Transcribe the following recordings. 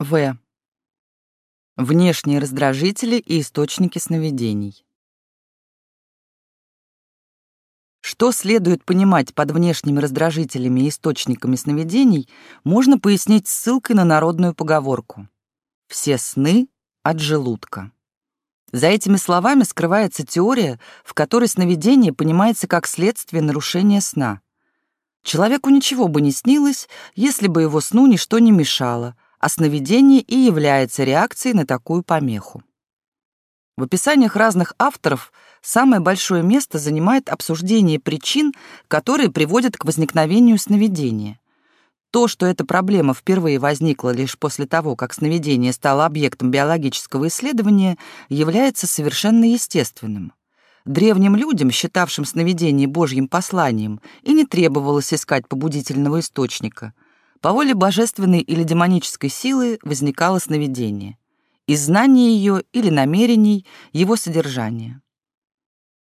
В. Внешние раздражители и источники сновидений. Что следует понимать под внешними раздражителями и источниками сновидений, можно пояснить ссылкой на народную поговорку «Все сны от желудка». За этими словами скрывается теория, в которой сновидение понимается как следствие нарушения сна. Человеку ничего бы не снилось, если бы его сну ничто не мешало, а сновидение и является реакцией на такую помеху. В описаниях разных авторов самое большое место занимает обсуждение причин, которые приводят к возникновению сновидения. То, что эта проблема впервые возникла лишь после того, как сновидение стало объектом биологического исследования, является совершенно естественным. Древним людям, считавшим сновидение Божьим посланием, и не требовалось искать побудительного источника. По воле божественной или демонической силы возникало сновидение. Из знания ее или намерений его содержания.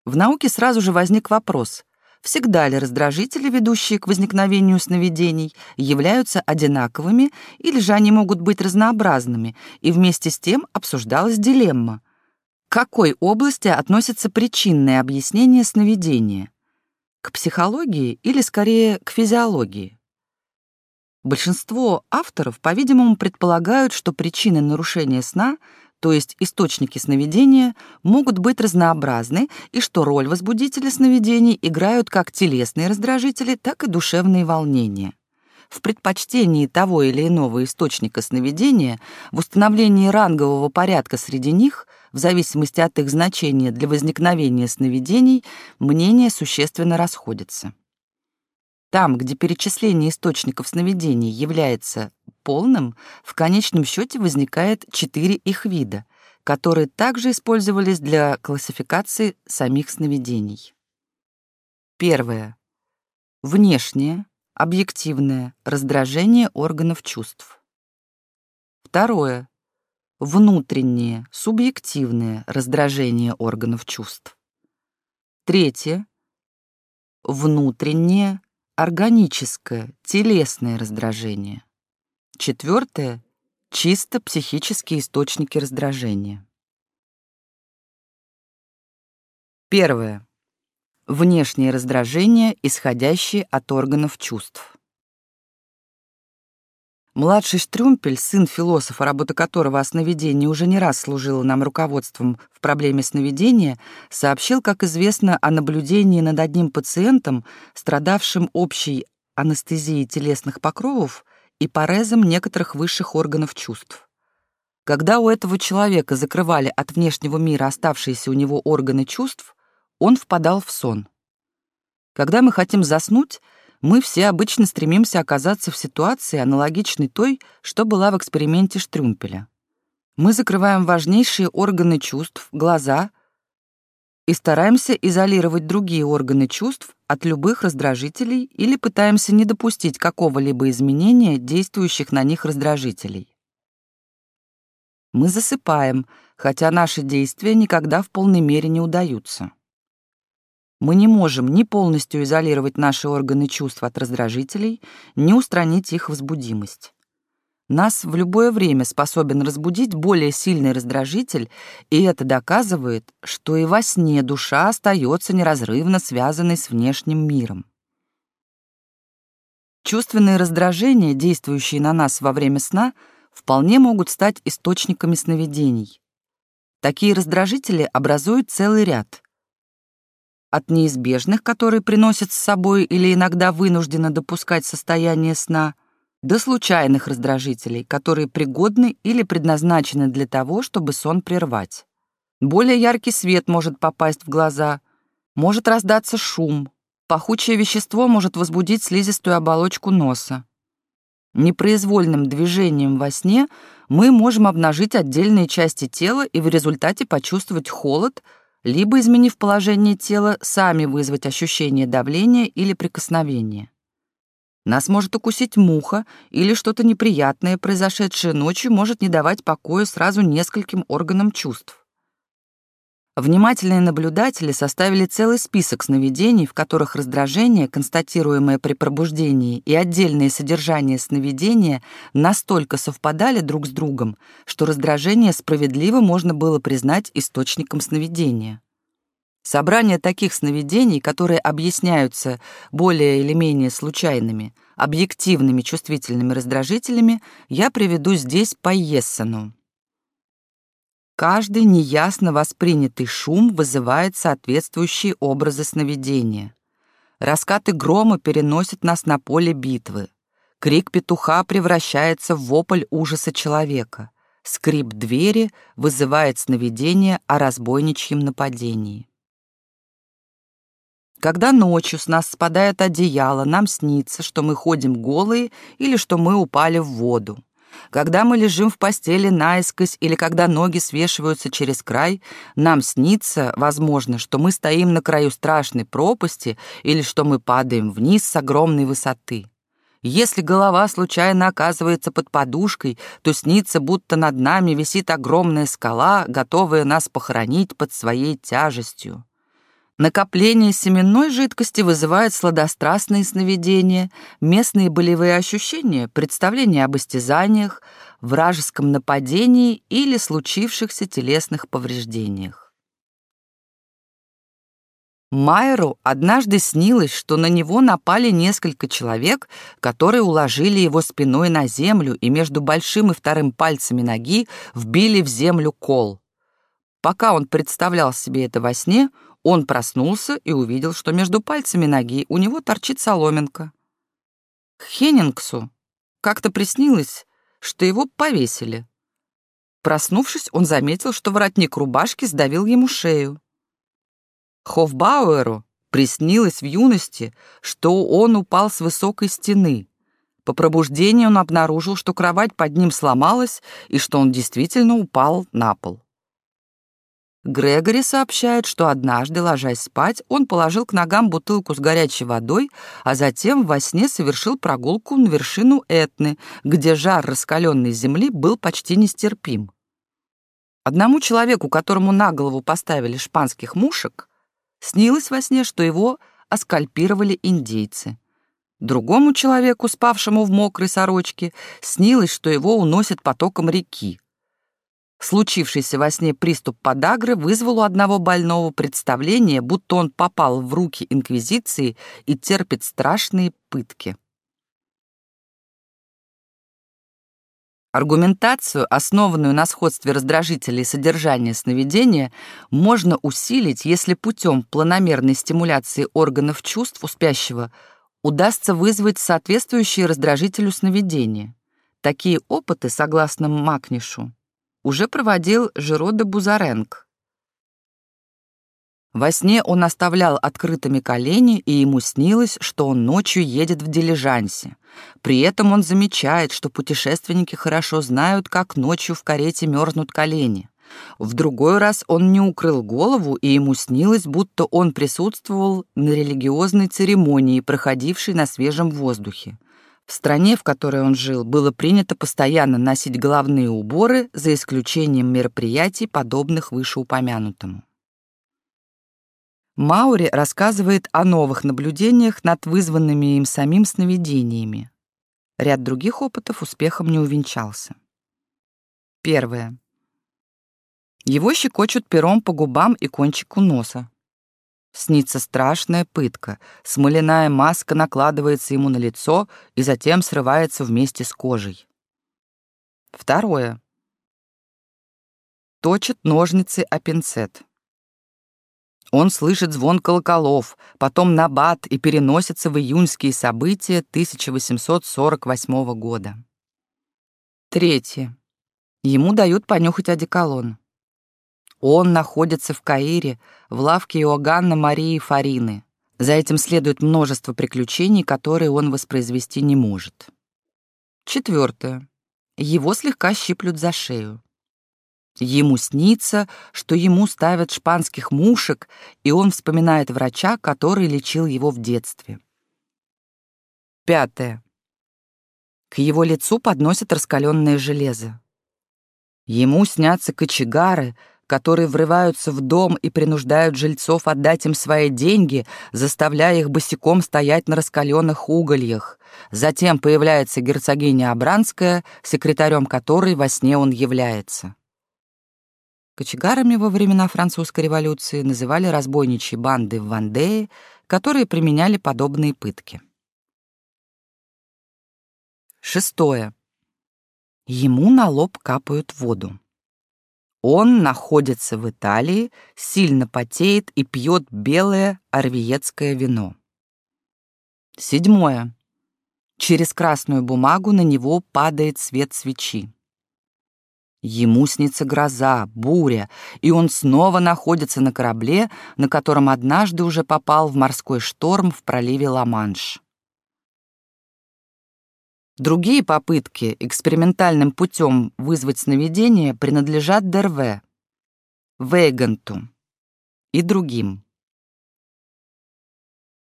В науке сразу же возник вопрос, всегда ли раздражители, ведущие к возникновению сновидений, являются одинаковыми или же они могут быть разнообразными, и вместе с тем обсуждалась дилемма. К какой области относится причинное объяснение сновидения? К психологии или скорее к физиологии? Большинство авторов, по-видимому, предполагают, что причины нарушения сна — то есть источники сновидения, могут быть разнообразны и что роль возбудителя сновидений играют как телесные раздражители, так и душевные волнения. В предпочтении того или иного источника сновидения, в установлении рангового порядка среди них, в зависимости от их значения для возникновения сновидений, мнения существенно расходятся. Там, где перечисление источников сновидений является полным, в конечном счете возникает четыре их вида, которые также использовались для классификации самих сновидений. Первое. Внешнее, объективное раздражение органов чувств. Второе. Внутреннее, субъективное раздражение органов чувств. Третье. Внутреннее, органическое, телесное раздражение. Четвертое — чисто психические источники раздражения. Первое. Внешние раздражения, исходящие от органов чувств. Младший Штрюмпель, сын философа, работа которого о сновидении уже не раз служила нам руководством в проблеме сновидения, сообщил, как известно, о наблюдении над одним пациентом, страдавшим общей анестезией телесных покровов и парезом некоторых высших органов чувств. Когда у этого человека закрывали от внешнего мира оставшиеся у него органы чувств, он впадал в сон. Когда мы хотим заснуть, мы все обычно стремимся оказаться в ситуации, аналогичной той, что была в эксперименте Штрюмпеля. Мы закрываем важнейшие органы чувств, глаза, и стараемся изолировать другие органы чувств от любых раздражителей или пытаемся не допустить какого-либо изменения действующих на них раздражителей. Мы засыпаем, хотя наши действия никогда в полной мере не удаются. Мы не можем ни полностью изолировать наши органы чувств от раздражителей, ни устранить их возбудимость. Нас в любое время способен разбудить более сильный раздражитель, и это доказывает, что и во сне душа остается неразрывно связанной с внешним миром. Чувственные раздражения, действующие на нас во время сна, вполне могут стать источниками сновидений. Такие раздражители образуют целый ряд — от неизбежных, которые приносят с собой или иногда вынуждены допускать состояние сна, до случайных раздражителей, которые пригодны или предназначены для того, чтобы сон прервать. Более яркий свет может попасть в глаза, может раздаться шум, пахучее вещество может возбудить слизистую оболочку носа. Непроизвольным движением во сне мы можем обнажить отдельные части тела и в результате почувствовать холод, либо, изменив положение тела, сами вызвать ощущение давления или прикосновения. Нас может укусить муха или что-то неприятное, произошедшее ночью, может не давать покоя сразу нескольким органам чувств. Внимательные наблюдатели составили целый список сновидений, в которых раздражение, констатируемое при пробуждении, и отдельные содержания сновидения настолько совпадали друг с другом, что раздражение справедливо можно было признать источником сновидения. Собрание таких сновидений, которые объясняются более или менее случайными, объективными чувствительными раздражителями, я приведу здесь по Ессену. Каждый неясно воспринятый шум вызывает соответствующие образы сновидения. Раскаты грома переносят нас на поле битвы. Крик петуха превращается в вопль ужаса человека. Скрип двери вызывает сновидение о разбойничьем нападении. Когда ночью с нас спадает одеяло, нам снится, что мы ходим голые или что мы упали в воду. Когда мы лежим в постели наискось или когда ноги свешиваются через край, нам снится, возможно, что мы стоим на краю страшной пропасти или что мы падаем вниз с огромной высоты. Если голова случайно оказывается под подушкой, то снится, будто над нами висит огромная скала, готовая нас похоронить под своей тяжестью. Накопление семенной жидкости вызывает сладострастные сновидения, местные болевые ощущения, представления об истязаниях, вражеском нападении или случившихся телесных повреждениях. Майеру однажды снилось, что на него напали несколько человек, которые уложили его спиной на землю и между большим и вторым пальцами ноги вбили в землю кол. Пока он представлял себе это во сне, он проснулся и увидел, что между пальцами ноги у него торчит соломинка. Хеннингсу как-то приснилось, что его повесили. Проснувшись, он заметил, что воротник рубашки сдавил ему шею. Хофбауэру приснилось в юности, что он упал с высокой стены. По пробуждению он обнаружил, что кровать под ним сломалась и что он действительно упал на пол. Грегори сообщает, что однажды, ложась спать, он положил к ногам бутылку с горячей водой, а затем во сне совершил прогулку на вершину Этны, где жар раскаленной земли был почти нестерпим. Одному человеку, которому на голову поставили шпанских мушек, снилось во сне, что его оскальпировали индейцы. Другому человеку, спавшему в мокрой сорочке, снилось, что его уносят потоком реки. Случившийся во сне приступ подагры вызвал у одного больного представление, будто он попал в руки инквизиции и терпит страшные пытки. Аргументацию, основанную на сходстве раздражителей содержания сновидения, можно усилить, если путем планомерной стимуляции органов чувств у спящего удастся вызвать соответствующие раздражителю сновидения. Такие опыты, согласно Макнишу, уже проводил Жирода Бузаренк. Во сне он оставлял открытыми колени, и ему снилось, что он ночью едет в дилижансе. При этом он замечает, что путешественники хорошо знают, как ночью в карете мерзнут колени. В другой раз он не укрыл голову, и ему снилось, будто он присутствовал на религиозной церемонии, проходившей на свежем воздухе. В стране, в которой он жил, было принято постоянно носить головные уборы, за исключением мероприятий, подобных вышеупомянутому. Маури рассказывает о новых наблюдениях над вызванными им самим сновидениями. Ряд других опытов успехом не увенчался. Первое. Его щекочут пером по губам и кончику носа. Снится страшная пытка. Смоляная маска накладывается ему на лицо и затем срывается вместе с кожей. Второе. Точит ножницы о пинцет. Он слышит звон колоколов, потом набат и переносится в июньские события 1848 года. Третье. Ему дают понюхать одеколон. Он находится в Каире, в лавке Иоганна Марии Фарины. За этим следует множество приключений, которые он воспроизвести не может. Четвертое. Его слегка щиплют за шею. Ему снится, что ему ставят шпанских мушек, и он вспоминает врача, который лечил его в детстве. Пятое. К его лицу подносят раскаленное железо. Ему снятся кочегары, которые врываются в дом и принуждают жильцов отдать им свои деньги, заставляя их босиком стоять на раскаленных угольях. Затем появляется герцогиня Абранская, секретарем которой во сне он является. Кочегарами во времена французской революции называли разбойничьи банды в Вандее, которые применяли подобные пытки. Шестое. Ему на лоб капают воду. Он находится в Италии, сильно потеет и пьет белое арвиетское вино. Седьмое. Через красную бумагу на него падает свет свечи. Ему снится гроза, буря, и он снова находится на корабле, на котором однажды уже попал в морской шторм в проливе Ла-Манш. Другие попытки экспериментальным путем вызвать сновидение принадлежат Дерве, Вейганту и другим.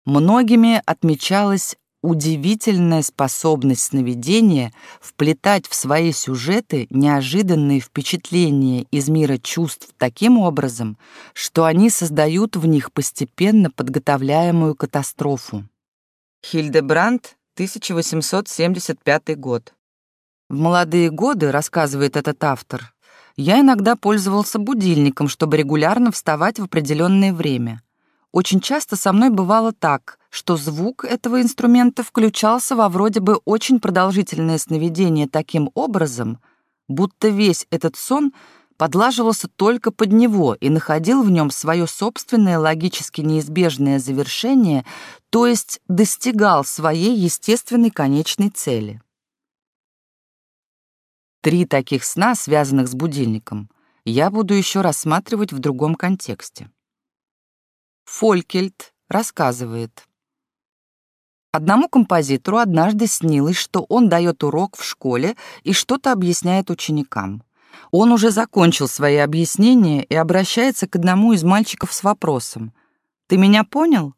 Многими отмечалась удивительная способность сновидения вплетать в свои сюжеты неожиданные впечатления из мира чувств таким образом, что они создают в них постепенно подготовляемую катастрофу. Хильдебранд 1875 год. В молодые годы, рассказывает этот автор, я иногда пользовался будильником, чтобы регулярно вставать в определенное время. Очень часто со мной бывало так, что звук этого инструмента включался во вроде бы очень продолжительное сновидение таким образом, будто весь этот сон — подлаживался только под него и находил в нем свое собственное логически неизбежное завершение, то есть достигал своей естественной конечной цели. Три таких сна, связанных с будильником, я буду еще рассматривать в другом контексте. Фолькельт рассказывает. Одному композитору однажды снилось, что он дает урок в школе и что-то объясняет ученикам. Он уже закончил свои объяснения и обращается к одному из мальчиков с вопросом. «Ты меня понял?»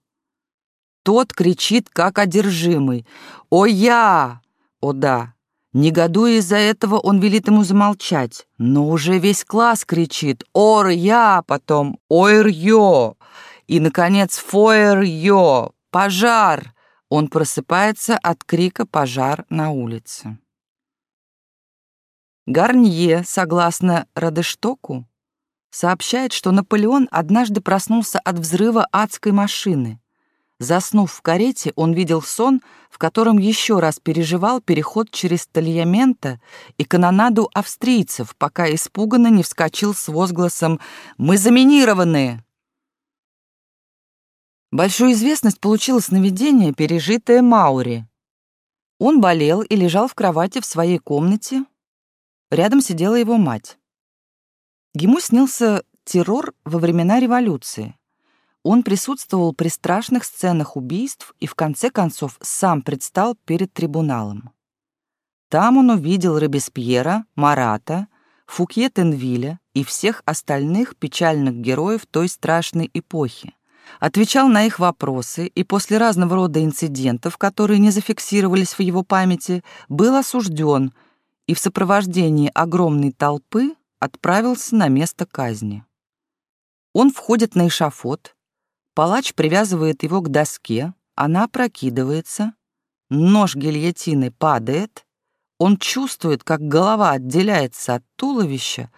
Тот кричит, как одержимый. «О, я!» «О, да!» Негодуя из-за этого, он велит ему замолчать. Но уже весь класс кричит «Ор, я!» Потом «Ойр-йо!» И, наконец, «Фойер-йо!» «Пожар!» Он просыпается от крика «Пожар» на улице. Гарнье, согласно Радештоку, сообщает, что Наполеон однажды проснулся от взрыва адской машины. Заснув в карете, он видел сон, в котором еще раз переживал переход через Тольяменто и канонаду австрийцев, пока испуганно не вскочил с возгласом «Мы заминированы!». Большую известность получило сновидение, пережитое Маури. Он болел и лежал в кровати в своей комнате, Рядом сидела его мать. Ему снился террор во времена революции. Он присутствовал при страшных сценах убийств и в конце концов сам предстал перед трибуналом. Там он увидел Робеспьера, Марата, Фукье Тенвиля и всех остальных печальных героев той страшной эпохи. Отвечал на их вопросы и после разного рода инцидентов, которые не зафиксировались в его памяти, был осужден – и в сопровождении огромной толпы отправился на место казни. Он входит на эшафот, палач привязывает его к доске, она опрокидывается, нож гильотины падает, он чувствует, как голова отделяется от туловища,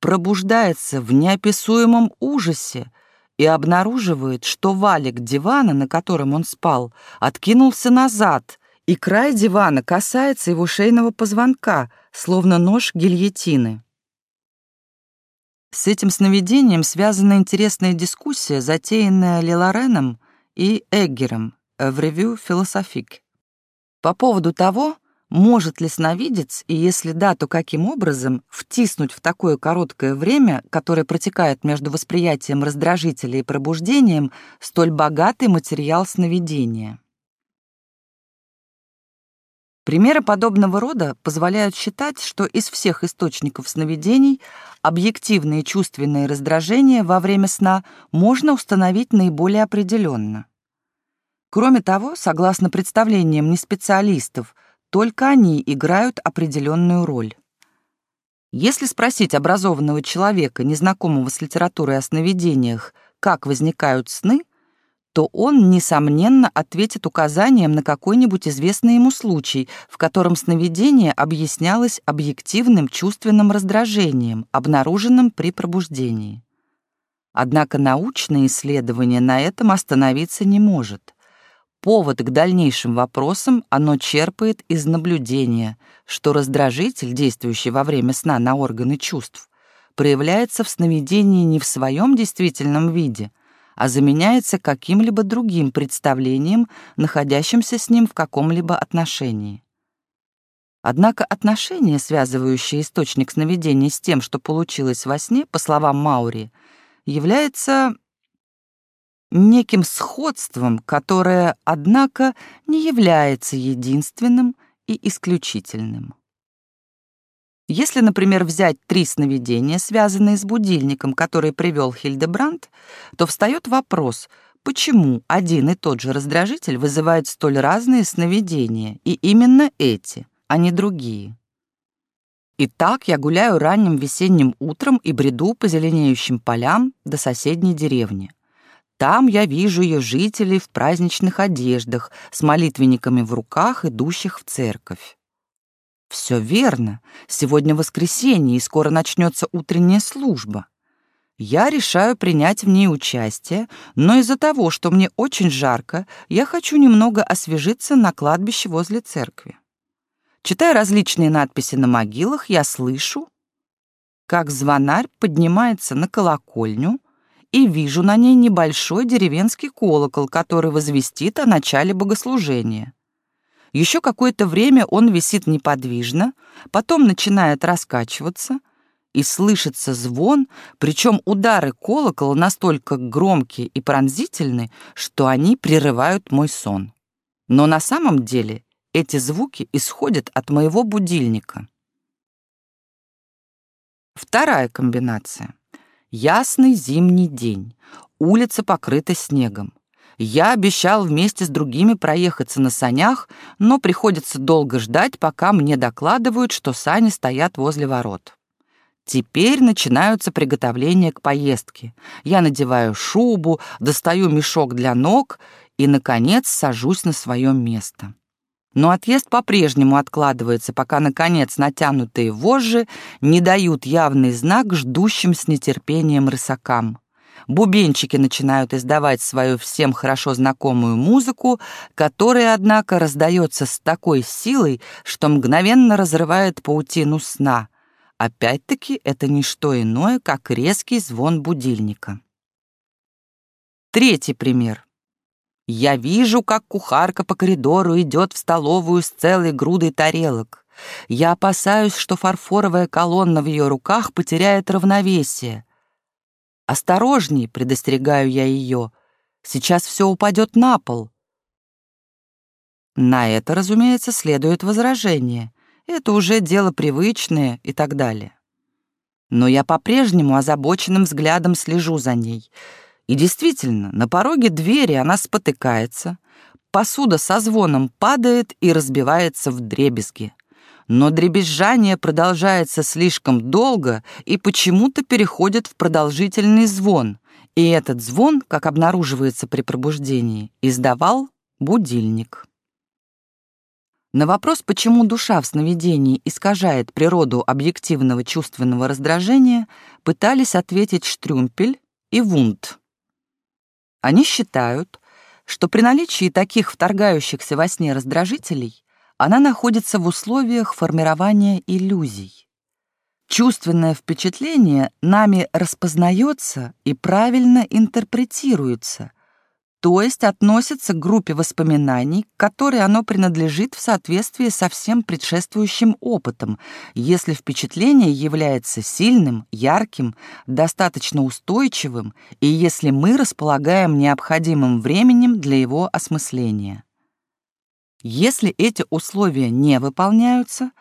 пробуждается в неописуемом ужасе и обнаруживает, что валик дивана, на котором он спал, откинулся назад, и край дивана касается его шейного позвонка, словно нож гильотины. С этим сновидением связана интересная дискуссия, затеянная Лилареном и Эггером в ревью «Философик» по поводу того, может ли сновидец, и если да, то каким образом, втиснуть в такое короткое время, которое протекает между восприятием раздражителя и пробуждением, столь богатый материал сновидения. Примеры подобного рода позволяют считать, что из всех источников сновидений объективные чувственные раздражения во время сна можно установить наиболее определенно. Кроме того, согласно представлениям неспециалистов, только они играют определенную роль. Если спросить образованного человека, незнакомого с литературой о сновидениях, как возникают сны, то он, несомненно, ответит указанием на какой-нибудь известный ему случай, в котором сновидение объяснялось объективным чувственным раздражением, обнаруженным при пробуждении. Однако научное исследование на этом остановиться не может. Повод к дальнейшим вопросам оно черпает из наблюдения, что раздражитель, действующий во время сна на органы чувств, проявляется в сновидении не в своем действительном виде, а заменяется каким-либо другим представлением, находящимся с ним в каком-либо отношении. Однако отношение, связывающее источник сновидения с тем, что получилось во сне, по словам Маури, является неким сходством, которое, однако, не является единственным и исключительным. Если, например, взять три сновидения, связанные с будильником, который привел Хильдебранд, то встает вопрос, почему один и тот же раздражитель вызывает столь разные сновидения, и именно эти, а не другие. Итак, я гуляю ранним весенним утром и бреду по зеленеющим полям до соседней деревни. Там я вижу ее жителей в праздничных одеждах, с молитвенниками в руках, идущих в церковь. Все верно. Сегодня воскресенье, и скоро начнется утренняя служба. Я решаю принять в ней участие, но из-за того, что мне очень жарко, я хочу немного освежиться на кладбище возле церкви. Читая различные надписи на могилах, я слышу, как звонарь поднимается на колокольню, и вижу на ней небольшой деревенский колокол, который возвестит о начале богослужения. Еще какое-то время он висит неподвижно, потом начинает раскачиваться, и слышится звон, причем удары колокола настолько громкие и пронзительны, что они прерывают мой сон. Но на самом деле эти звуки исходят от моего будильника. Вторая комбинация. Ясный зимний день. Улица покрыта снегом. Я обещал вместе с другими проехаться на санях, но приходится долго ждать, пока мне докладывают, что сани стоят возле ворот. Теперь начинаются приготовления к поездке. Я надеваю шубу, достаю мешок для ног и, наконец, сажусь на свое место. Но отъезд по-прежнему откладывается, пока, наконец, натянутые вожжи не дают явный знак ждущим с нетерпением рысакам. Бубенчики начинают издавать свою всем хорошо знакомую музыку, которая, однако, раздается с такой силой, что мгновенно разрывает паутину сна. Опять-таки, это не что иное, как резкий звон будильника. Третий пример. Я вижу, как кухарка по коридору идет в столовую с целой грудой тарелок. Я опасаюсь, что фарфоровая колонна в ее руках потеряет равновесие. «Осторожней!» — предостерегаю я ее. «Сейчас все упадет на пол». На это, разумеется, следует возражение. Это уже дело привычное и так далее. Но я по-прежнему озабоченным взглядом слежу за ней — и действительно, на пороге двери она спотыкается, посуда со звоном падает и разбивается в дребезги. Но дребезжание продолжается слишком долго и почему-то переходит в продолжительный звон, и этот звон, как обнаруживается при пробуждении, издавал будильник. На вопрос, почему душа в сновидении искажает природу объективного чувственного раздражения, пытались ответить Штрюмпель и Вунд. Они считают, что при наличии таких вторгающихся во сне раздражителей она находится в условиях формирования иллюзий. Чувственное впечатление нами распознается и правильно интерпретируется, то есть относится к группе воспоминаний, к которой оно принадлежит в соответствии со всем предшествующим опытом, если впечатление является сильным, ярким, достаточно устойчивым и если мы располагаем необходимым временем для его осмысления. Если эти условия не выполняются,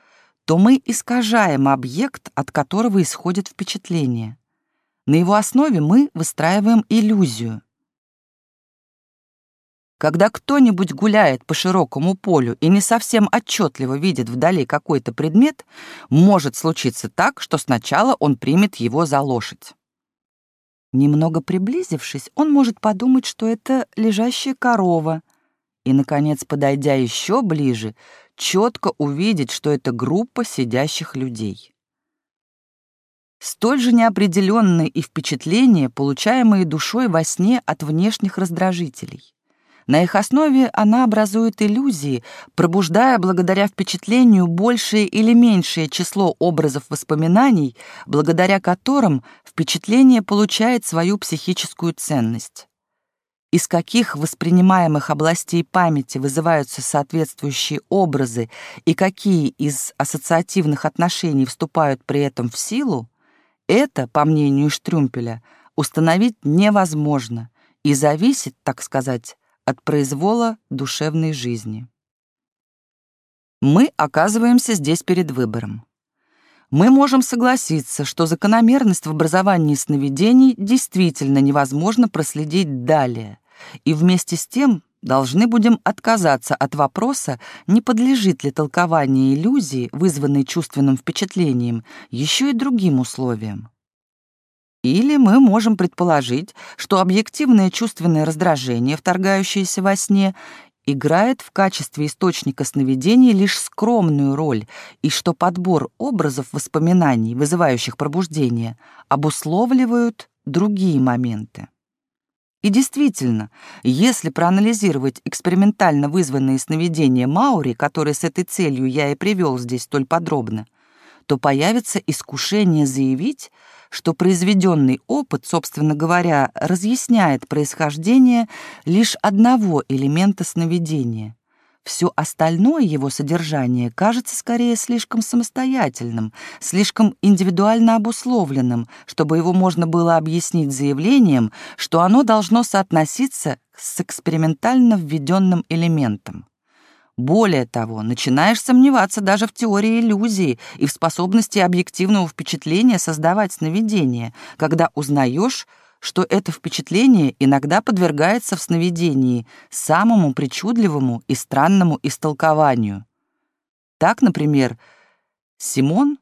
то мы искажаем объект, от которого исходит впечатление. На его основе мы выстраиваем иллюзию — Когда кто-нибудь гуляет по широкому полю и не совсем отчетливо видит вдали какой-то предмет, может случиться так, что сначала он примет его за лошадь. Немного приблизившись, он может подумать, что это лежащая корова, и, наконец, подойдя еще ближе, четко увидеть, что это группа сидящих людей. Столь же неопределенные и впечатления, получаемые душой во сне от внешних раздражителей. На их основе она образует иллюзии, пробуждая благодаря впечатлению большее или меньшее число образов воспоминаний, благодаря которым впечатление получает свою психическую ценность. Из каких воспринимаемых областей памяти вызываются соответствующие образы и какие из ассоциативных отношений вступают при этом в силу, это, по мнению Штрюмпеля, установить невозможно и зависит, так сказать, от произвола душевной жизни. Мы оказываемся здесь перед выбором. Мы можем согласиться, что закономерность в образовании сновидений действительно невозможно проследить далее, и вместе с тем должны будем отказаться от вопроса, не подлежит ли толкование иллюзии, вызванной чувственным впечатлением, еще и другим условиям. Или мы можем предположить, что объективное чувственное раздражение, вторгающееся во сне, играет в качестве источника сновидений лишь скромную роль, и что подбор образов воспоминаний, вызывающих пробуждение, обусловливают другие моменты. И действительно, если проанализировать экспериментально вызванные сновидения Маури, которые с этой целью я и привел здесь столь подробно, то появится искушение заявить, что произведенный опыт, собственно говоря, разъясняет происхождение лишь одного элемента сновидения. Все остальное его содержание кажется скорее слишком самостоятельным, слишком индивидуально обусловленным, чтобы его можно было объяснить заявлением, что оно должно соотноситься с экспериментально введенным элементом. Более того, начинаешь сомневаться даже в теории иллюзии и в способности объективного впечатления создавать сновидение, когда узнаешь, что это впечатление иногда подвергается в сновидении самому причудливому и странному истолкованию. Так, например, Симон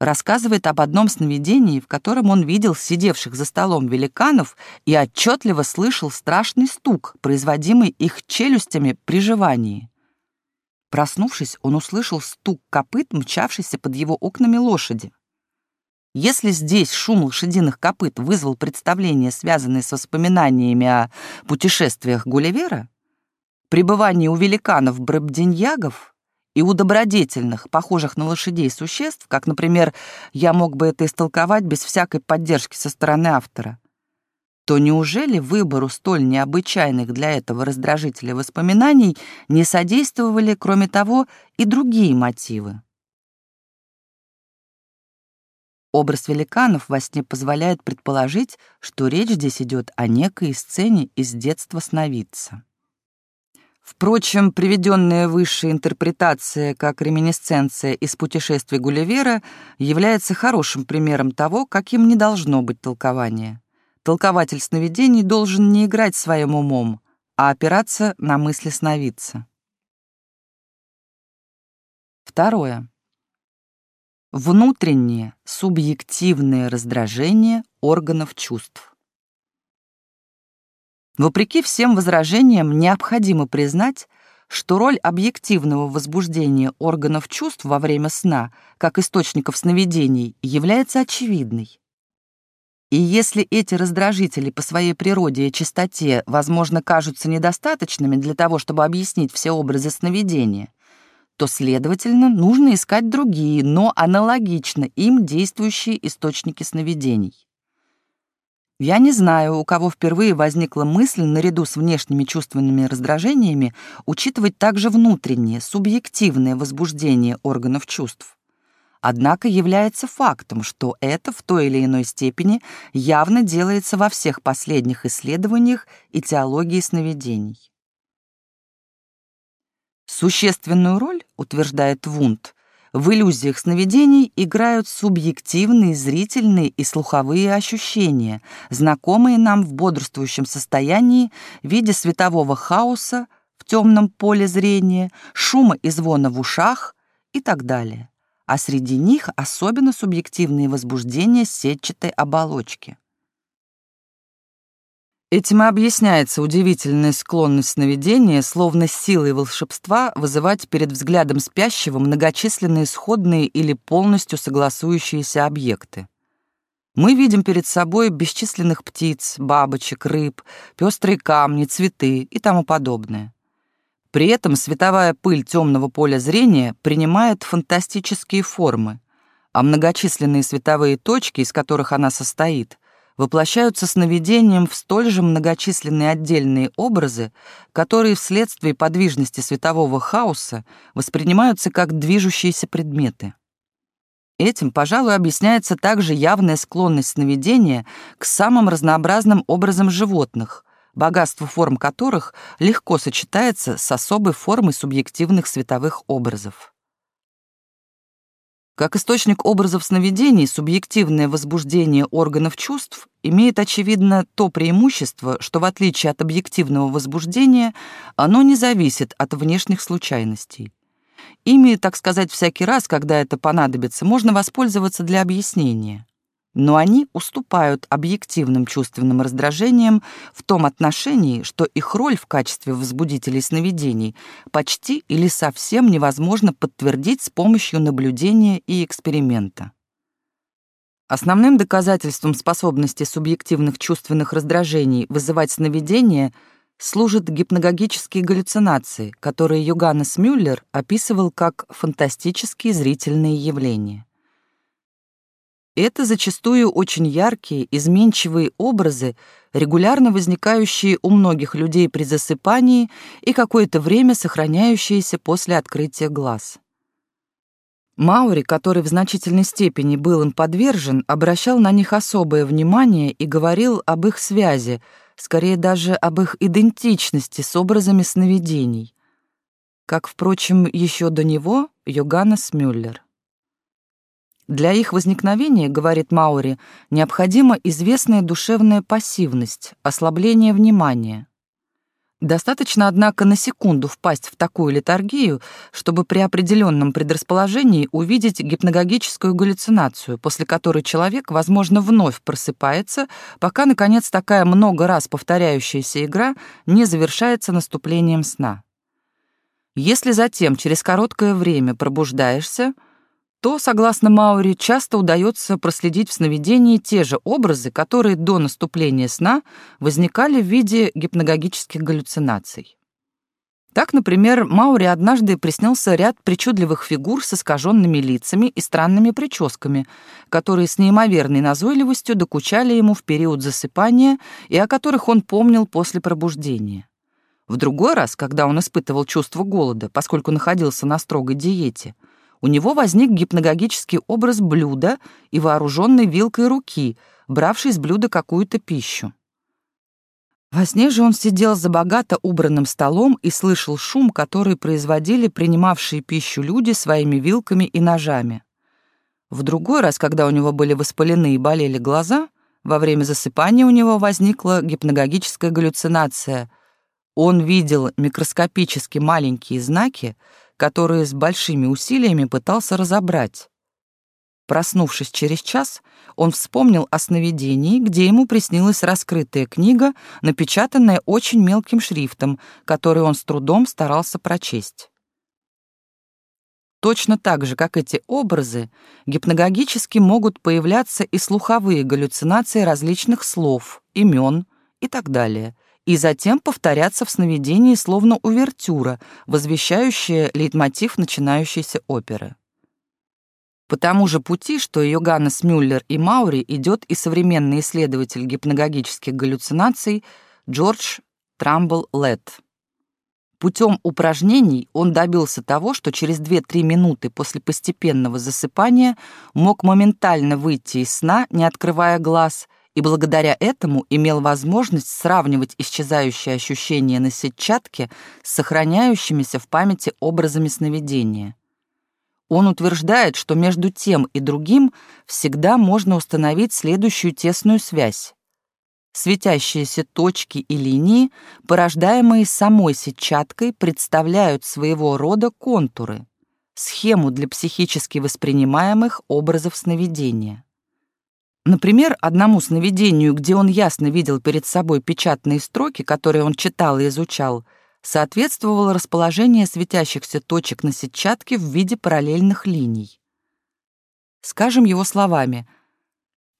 рассказывает об одном сновидении, в котором он видел сидевших за столом великанов и отчетливо слышал страшный стук, производимый их челюстями при жевании. Проснувшись, он услышал стук копыт, мчавшийся под его окнами лошади. Если здесь шум лошадиных копыт вызвал представление, связанное с воспоминаниями о путешествиях Гулливера, пребывании у великанов Брабдиньягов и у добродетельных, похожих на лошадей существ, как, например, я мог бы это истолковать без всякой поддержки со стороны автора, то неужели выбору столь необычайных для этого раздражителя воспоминаний не содействовали, кроме того, и другие мотивы? Образ великанов во сне позволяет предположить, что речь здесь идет о некой сцене из детства сновидца. Впрочем, приведенная высшая интерпретация как реминисценция из путешествий Гулливера является хорошим примером того, каким не должно быть толкование. Толкователь сновидений должен не играть своим умом, а опираться на мысли сновидца. Второе. Внутреннее субъективное раздражение органов чувств. Вопреки всем возражениям, необходимо признать, что роль объективного возбуждения органов чувств во время сна, как источников сновидений, является очевидной. И если эти раздражители по своей природе и частоте, возможно, кажутся недостаточными для того, чтобы объяснить все образы сновидения, то, следовательно, нужно искать другие, но аналогично им действующие источники сновидений. Я не знаю, у кого впервые возникла мысль наряду с внешними чувственными раздражениями учитывать также внутреннее, субъективное возбуждение органов чувств. Однако является фактом, что это в той или иной степени явно делается во всех последних исследованиях и теологии сновидений. Существенную роль, утверждает Вунд, В иллюзиях сновидений играют субъективные зрительные и слуховые ощущения, знакомые нам в бодрствующем состоянии в виде светового хаоса в темном поле зрения, шума и звона в ушах и так далее. А среди них особенно субъективные возбуждения сетчатой оболочки. Этим и объясняется удивительная склонность сновидения, словно силой волшебства, вызывать перед взглядом спящего многочисленные сходные или полностью согласующиеся объекты. Мы видим перед собой бесчисленных птиц, бабочек, рыб, пестрые камни, цветы и тому подобное. При этом световая пыль темного поля зрения принимает фантастические формы, а многочисленные световые точки, из которых она состоит, воплощаются сновидением в столь же многочисленные отдельные образы, которые вследствие подвижности светового хаоса воспринимаются как движущиеся предметы. Этим, пожалуй, объясняется также явная склонность сновидения к самым разнообразным образам животных, богатство форм которых легко сочетается с особой формой субъективных световых образов. Как источник образов сновидений, субъективное возбуждение органов чувств имеет, очевидно, то преимущество, что в отличие от объективного возбуждения, оно не зависит от внешних случайностей. Ими, так сказать, всякий раз, когда это понадобится, можно воспользоваться для объяснения но они уступают объективным чувственным раздражениям в том отношении, что их роль в качестве возбудителей сновидений почти или совсем невозможно подтвердить с помощью наблюдения и эксперимента. Основным доказательством способности субъективных чувственных раздражений вызывать сновидения служат гипногогические галлюцинации, которые Йоганнес Мюллер описывал как фантастические зрительные явления. Это зачастую очень яркие, изменчивые образы, регулярно возникающие у многих людей при засыпании и какое-то время сохраняющиеся после открытия глаз. Маури, который в значительной степени был им подвержен, обращал на них особое внимание и говорил об их связи, скорее даже об их идентичности с образами сновидений. Как, впрочем, еще до него Йоганнес Мюллер. Для их возникновения, говорит Маури, необходима известная душевная пассивность, ослабление внимания. Достаточно, однако, на секунду впасть в такую литургию, чтобы при определенном предрасположении увидеть гипногогическую галлюцинацию, после которой человек, возможно, вновь просыпается, пока, наконец, такая много раз повторяющаяся игра не завершается наступлением сна. Если затем, через короткое время, пробуждаешься — то, согласно Маури, часто удается проследить в сновидении те же образы, которые до наступления сна возникали в виде гипногогических галлюцинаций. Так, например, Маури однажды приснился ряд причудливых фигур с искаженными лицами и странными прическами, которые с неимоверной назойливостью докучали ему в период засыпания и о которых он помнил после пробуждения. В другой раз, когда он испытывал чувство голода, поскольку находился на строгой диете, у него возник гипногогический образ блюда и вооруженной вилкой руки, бравшей с блюда какую-то пищу. Во сне же он сидел за богато убранным столом и слышал шум, который производили принимавшие пищу люди своими вилками и ножами. В другой раз, когда у него были воспалены и болели глаза, во время засыпания у него возникла гипногогическая галлюцинация. Он видел микроскопически маленькие знаки, которые с большими усилиями пытался разобрать. Проснувшись через час, он вспомнил о сновидении, где ему приснилась раскрытая книга, напечатанная очень мелким шрифтом, который он с трудом старался прочесть. Точно так же, как эти образы, гипногогически могут появляться и слуховые галлюцинации различных слов, имен и так далее — и затем повторяться в сновидении словно увертюра, возвещающая лейтмотив начинающейся оперы. По тому же пути, что Йоганнес Мюллер и Маури, идет и современный исследователь гипногогических галлюцинаций Джордж Трамбл Летт. Путем упражнений он добился того, что через 2-3 минуты после постепенного засыпания мог моментально выйти из сна, не открывая глаз, и благодаря этому имел возможность сравнивать исчезающие ощущения на сетчатке с сохраняющимися в памяти образами сновидения. Он утверждает, что между тем и другим всегда можно установить следующую тесную связь. Светящиеся точки и линии, порождаемые самой сетчаткой, представляют своего рода контуры, схему для психически воспринимаемых образов сновидения. Например, одному сновидению, где он ясно видел перед собой печатные строки, которые он читал и изучал, соответствовало расположение светящихся точек на сетчатке в виде параллельных линий. Скажем его словами,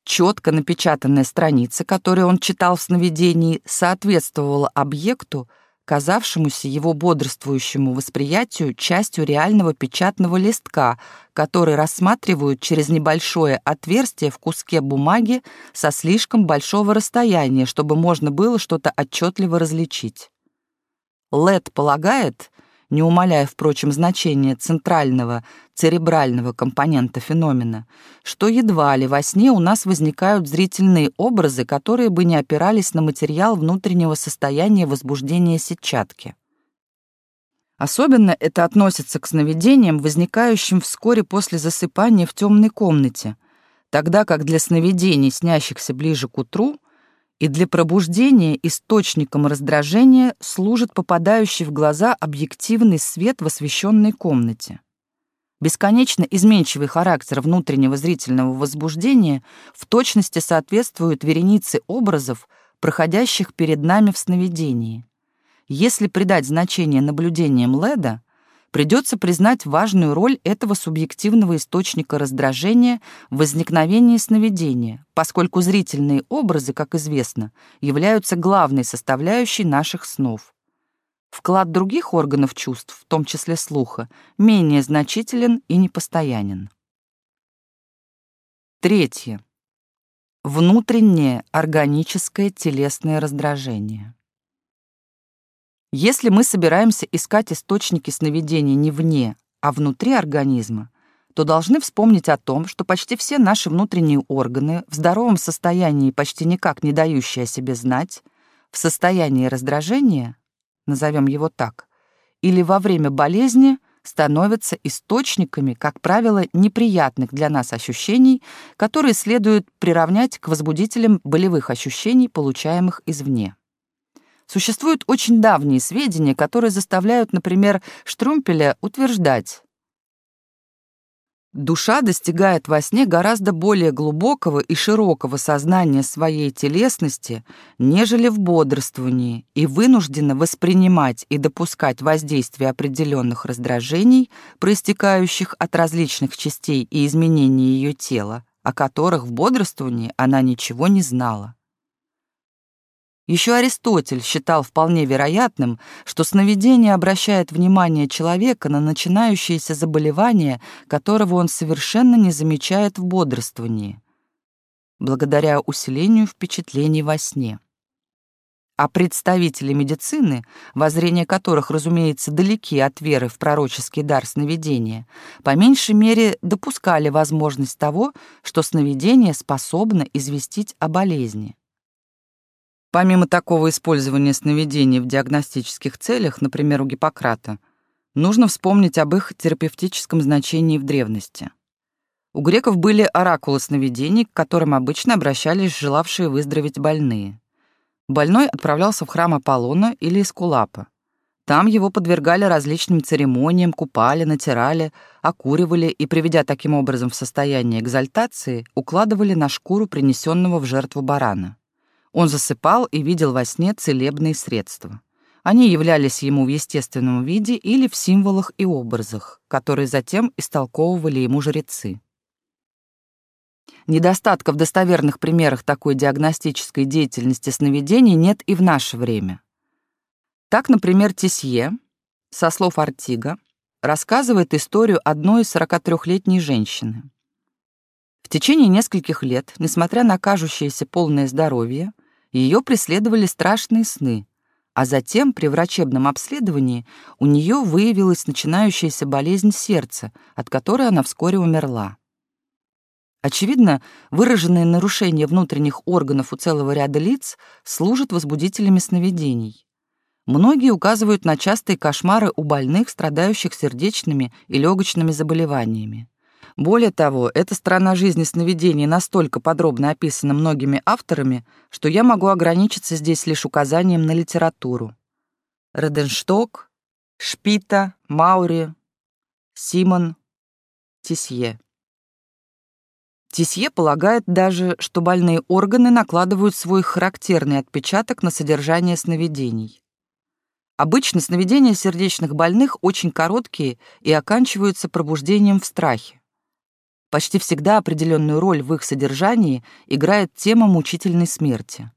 четко напечатанная страница, которую он читал в сновидении, соответствовала объекту, казавшемуся его бодрствующему восприятию частью реального печатного листка, который рассматривают через небольшое отверстие в куске бумаги со слишком большого расстояния, чтобы можно было что-то отчетливо различить. Лед полагает, не умаляя, впрочем, значения центрального церебрального компонента феномена, что едва ли во сне у нас возникают зрительные образы, которые бы не опирались на материал внутреннего состояния возбуждения сетчатки. Особенно это относится к сновидениям, возникающим вскоре после засыпания в темной комнате, тогда как для сновидений, снящихся ближе к утру, и для пробуждения источником раздражения служит попадающий в глаза объективный свет в освещенной комнате. Бесконечно изменчивый характер внутреннего зрительного возбуждения в точности соответствует веренице образов, проходящих перед нами в сновидении. Если придать значение наблюдениям Леда, придется признать важную роль этого субъективного источника раздражения в возникновении сновидения, поскольку зрительные образы, как известно, являются главной составляющей наших снов. Вклад других органов чувств, в том числе слуха, менее значителен и непостоянен. Третье. Внутреннее органическое телесное раздражение. Если мы собираемся искать источники сновидений не вне, а внутри организма, то должны вспомнить о том, что почти все наши внутренние органы в здоровом состоянии, почти никак не дающие о себе знать, в состоянии раздражения, назовем его так, или во время болезни становятся источниками, как правило, неприятных для нас ощущений, которые следует приравнять к возбудителям болевых ощущений, получаемых извне. Существуют очень давние сведения, которые заставляют, например, Штрумпеля утверждать, Душа достигает во сне гораздо более глубокого и широкого сознания своей телесности, нежели в бодрствовании, и вынуждена воспринимать и допускать воздействие определенных раздражений, проистекающих от различных частей и изменений ее тела, о которых в бодрствовании она ничего не знала. Еще Аристотель считал вполне вероятным, что сновидение обращает внимание человека на начинающееся заболевание, которого он совершенно не замечает в бодрствовании, благодаря усилению впечатлений во сне. А представители медицины, воззрения которых, разумеется, далеки от веры в пророческий дар сновидения, по меньшей мере допускали возможность того, что сновидение способно известить о болезни. Помимо такого использования сновидений в диагностических целях, например, у Гиппократа, нужно вспомнить об их терапевтическом значении в древности. У греков были оракулы сновидений, к которым обычно обращались желавшие выздороветь больные. Больной отправлялся в храм Аполлона или Эскулапа. Там его подвергали различным церемониям, купали, натирали, окуривали и, приведя таким образом в состояние экзальтации, укладывали на шкуру принесенного в жертву барана. Он засыпал и видел во сне целебные средства. Они являлись ему в естественном виде или в символах и образах, которые затем истолковывали ему жрецы. Недостатка в достоверных примерах такой диагностической деятельности сновидений нет и в наше время. Так, например, Тисье, со слов Артига, рассказывает историю одной 43-летней женщины. В течение нескольких лет, несмотря на кажущееся полное здоровье, ее преследовали страшные сны, а затем при врачебном обследовании у нее выявилась начинающаяся болезнь сердца, от которой она вскоре умерла. Очевидно, выраженные нарушения внутренних органов у целого ряда лиц служат возбудителями сновидений. Многие указывают на частые кошмары у больных, страдающих сердечными и легочными заболеваниями. Более того, эта сторона жизни сновидений настолько подробно описана многими авторами, что я могу ограничиться здесь лишь указанием на литературу. Реденшток, Шпита, Маури, Симон, Тисье. Тисье полагает даже, что больные органы накладывают свой характерный отпечаток на содержание сновидений. Обычно сновидения сердечных больных очень короткие и оканчиваются пробуждением в страхе. Почти всегда определенную роль в их содержании играет тема мучительной смерти.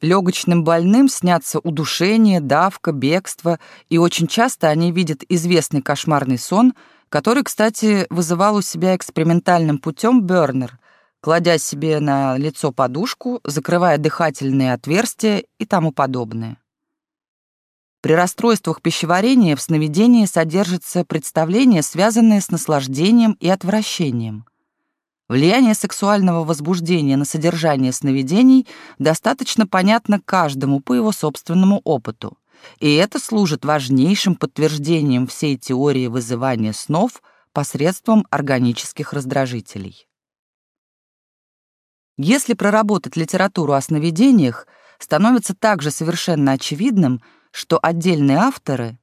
Легочным больным снятся удушение, давка, бегство, и очень часто они видят известный кошмарный сон, который, кстати, вызывал у себя экспериментальным путем Бернер, кладя себе на лицо подушку, закрывая дыхательные отверстия и тому подобное. При расстройствах пищеварения в сновидении содержится представление, связанное с наслаждением и отвращением. Влияние сексуального возбуждения на содержание сновидений достаточно понятно каждому по его собственному опыту, и это служит важнейшим подтверждением всей теории вызывания снов посредством органических раздражителей. Если проработать литературу о сновидениях, становится также совершенно очевидным, что отдельные авторы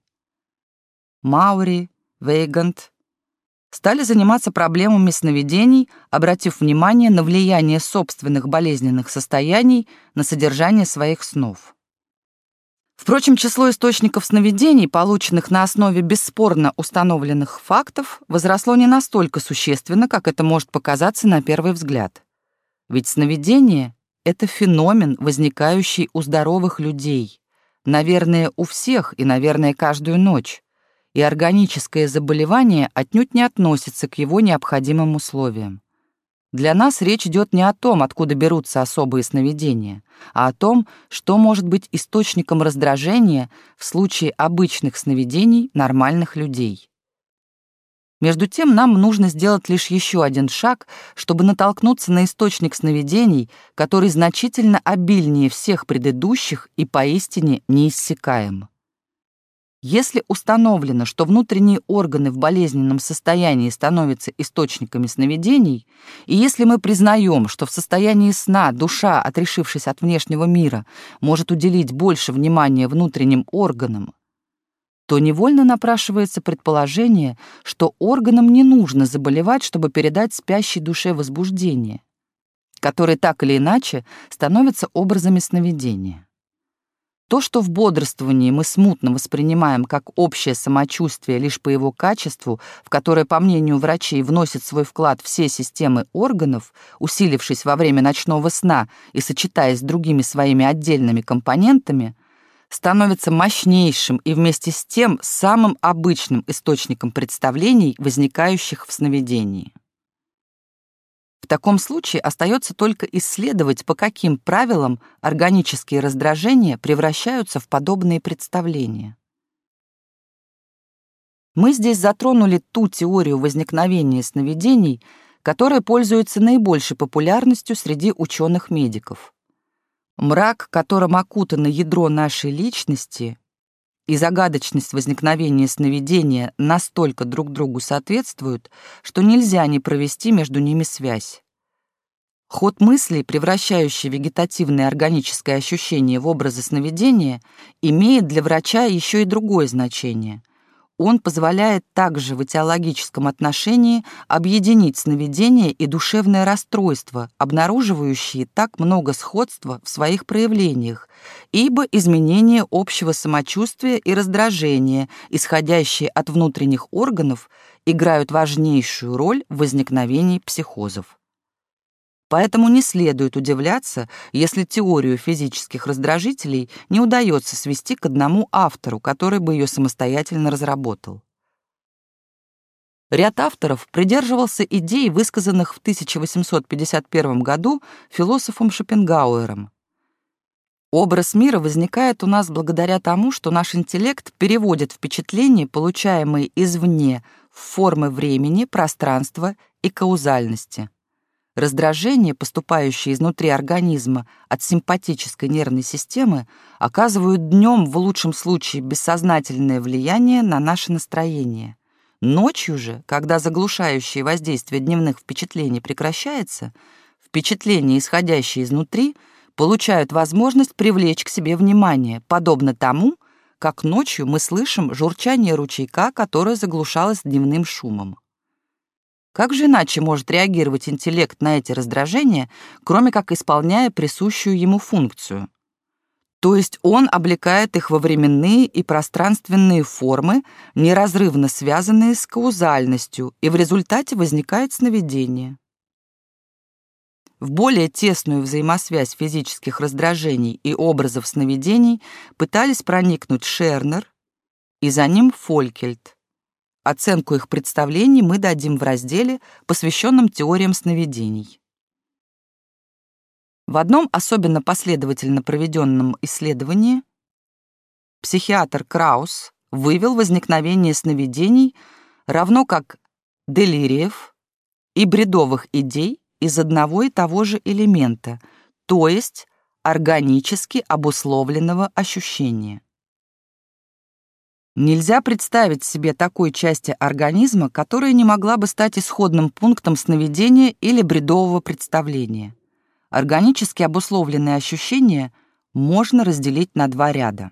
— Маури, Вейгант — стали заниматься проблемами сновидений, обратив внимание на влияние собственных болезненных состояний на содержание своих снов. Впрочем, число источников сновидений, полученных на основе бесспорно установленных фактов, возросло не настолько существенно, как это может показаться на первый взгляд. Ведь сновидение — это феномен, возникающий у здоровых людей, Наверное, у всех и, наверное, каждую ночь. И органическое заболевание отнюдь не относится к его необходимым условиям. Для нас речь идет не о том, откуда берутся особые сновидения, а о том, что может быть источником раздражения в случае обычных сновидений нормальных людей. Между тем нам нужно сделать лишь еще один шаг, чтобы натолкнуться на источник сновидений, который значительно обильнее всех предыдущих и поистине неиссякаем. Если установлено, что внутренние органы в болезненном состоянии становятся источниками сновидений, и если мы признаем, что в состоянии сна душа, отрешившись от внешнего мира, может уделить больше внимания внутренним органам, то невольно напрашивается предположение, что органам не нужно заболевать, чтобы передать спящей душе возбуждение, которые так или иначе становятся образами сновидения. То, что в бодрствовании мы смутно воспринимаем как общее самочувствие лишь по его качеству, в которое, по мнению врачей, вносит свой вклад все системы органов, усилившись во время ночного сна и сочетаясь с другими своими отдельными компонентами, становится мощнейшим и вместе с тем самым обычным источником представлений, возникающих в сновидении. В таком случае остается только исследовать, по каким правилам органические раздражения превращаются в подобные представления. Мы здесь затронули ту теорию возникновения сновидений, которая пользуется наибольшей популярностью среди ученых-медиков. Мрак, которым окутано ядро нашей личности, и загадочность возникновения сновидения настолько друг другу соответствуют, что нельзя не провести между ними связь. Ход мыслей, превращающий вегетативное органическое ощущение в образы сновидения, имеет для врача еще и другое значение — он позволяет также в этиологическом отношении объединить сновидение и душевное расстройство, обнаруживающие так много сходства в своих проявлениях, ибо изменение общего самочувствия и раздражения, исходящие от внутренних органов, играют важнейшую роль в возникновении психозов. Поэтому не следует удивляться, если теорию физических раздражителей не удается свести к одному автору, который бы ее самостоятельно разработал. Ряд авторов придерживался идей, высказанных в 1851 году философом Шопенгауэром. Образ мира возникает у нас благодаря тому, что наш интеллект переводит впечатления, получаемые извне, в формы времени, пространства и каузальности. Раздражения, поступающие изнутри организма от симпатической нервной системы, оказывают днем в лучшем случае бессознательное влияние на наше настроение. Ночью же, когда заглушающее воздействие дневных впечатлений прекращается, впечатления, исходящие изнутри, получают возможность привлечь к себе внимание, подобно тому, как ночью мы слышим журчание ручейка, которое заглушалось дневным шумом. Как же иначе может реагировать интеллект на эти раздражения, кроме как исполняя присущую ему функцию? То есть он облекает их во временные и пространственные формы, неразрывно связанные с каузальностью, и в результате возникает сновидение. В более тесную взаимосвязь физических раздражений и образов сновидений пытались проникнуть Шернер и за ним Фолькельт. Оценку их представлений мы дадим в разделе, посвященном теориям сновидений. В одном особенно последовательно проведенном исследовании психиатр Краус вывел возникновение сновидений, равно как делириев и бредовых идей из одного и того же элемента, то есть органически обусловленного ощущения. Нельзя представить себе такой части организма, которая не могла бы стать исходным пунктом сновидения или бредового представления. Органически обусловленные ощущения можно разделить на два ряда.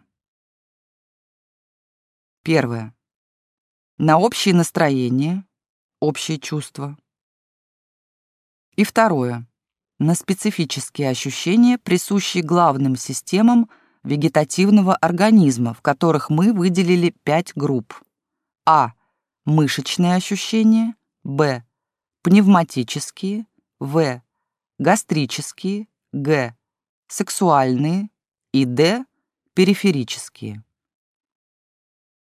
Первое. На общее настроение, общие чувства. И второе. На специфические ощущения, присущие главным системам – вегетативного организма, в которых мы выделили пять групп. А. Мышечные ощущения. Б. Пневматические. В. Гастрические. Г. Сексуальные. И Д. Периферические.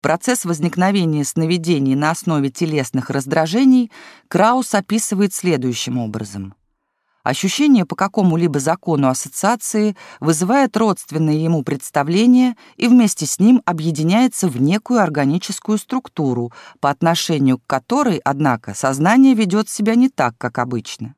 Процесс возникновения сновидений на основе телесных раздражений Краус описывает следующим образом – Ощущение по какому-либо закону ассоциации вызывает родственное ему представление и вместе с ним объединяется в некую органическую структуру, по отношению к которой, однако, сознание ведет себя не так, как обычно.